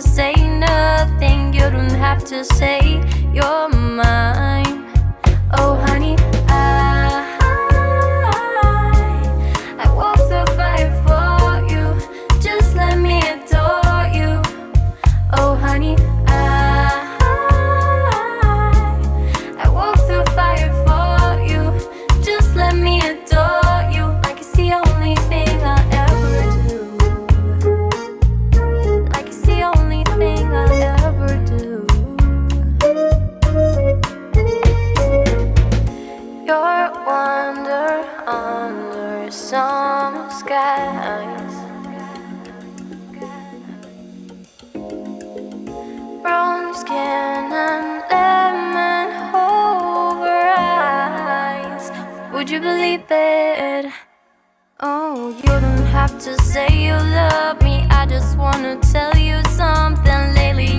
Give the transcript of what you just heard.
say nothing, you don't have to say skies. Brown skin and lemon over eyes. Would you believe it? Oh, you don't have to say you love me. I just wanna tell you something. Lately,